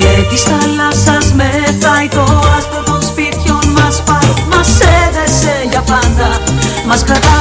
Φιλέ της θάλασσας μετράει το άσπρο των σπίτιων μας. Πάει Μας έδεσε για πάντα, μας κρατάει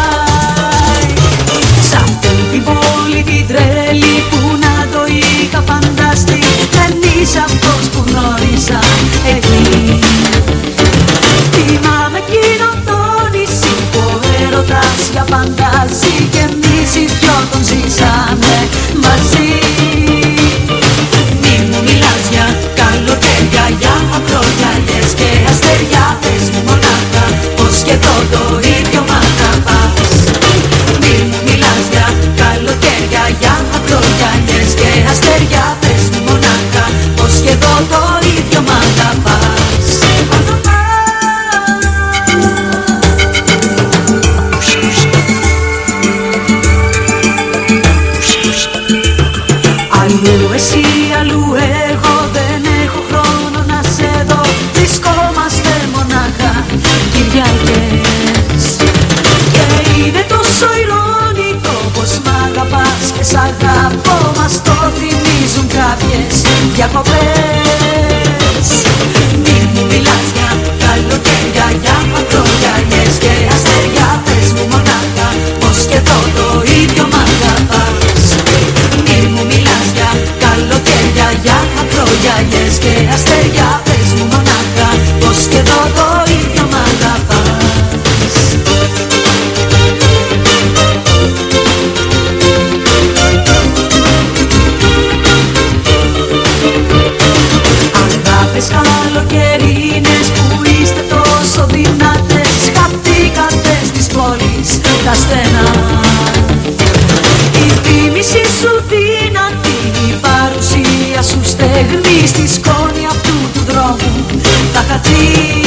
πετάγες και αστέρια Πες μου μονάχα πως και εδώ το ίδιο μ' αγαπάς. Αγάπες καλοκαιρινές που είστε τόσο δυνατές Χαθήκατε στις πόλεις τα στενά. Στεγνή στη σκόνη αυτού του δρόμου. Θα χαθείς.